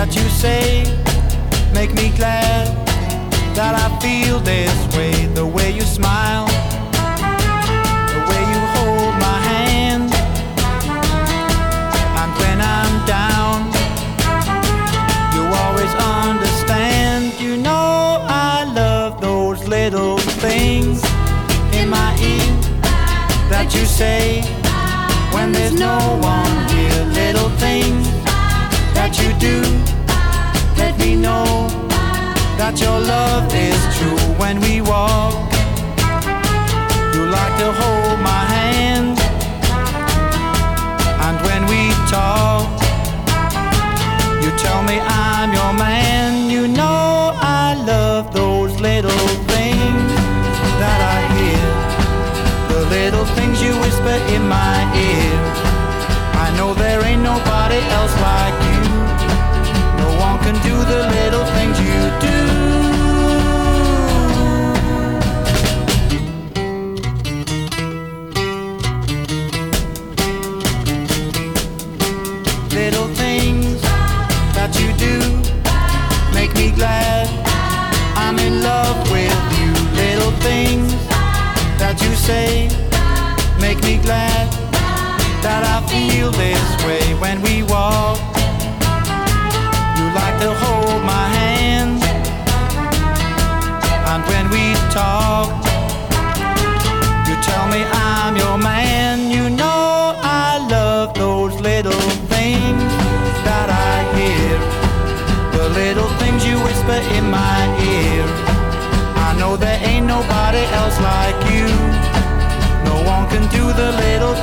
that you say make me glad that I feel this way. The way you smile, the way you hold my hand, and when I'm down, you always understand. You know I love those little things in my ear that you say when there's no one. Little things that you do let me know that your love is true when we walk. You like to hold my hand, and when we talk, you tell me I'm your man. You know I love those little things that I hear, the little things you whisper in do the little things you do. Little things that you do make me glad I'm in love with you. Little things that you say make me glad that I feel this way when we walk. Talk, you tell me I'm your man. You know I love those little things that I hear, the little things you whisper in my ear. I know there ain't nobody else like you. No one can do the little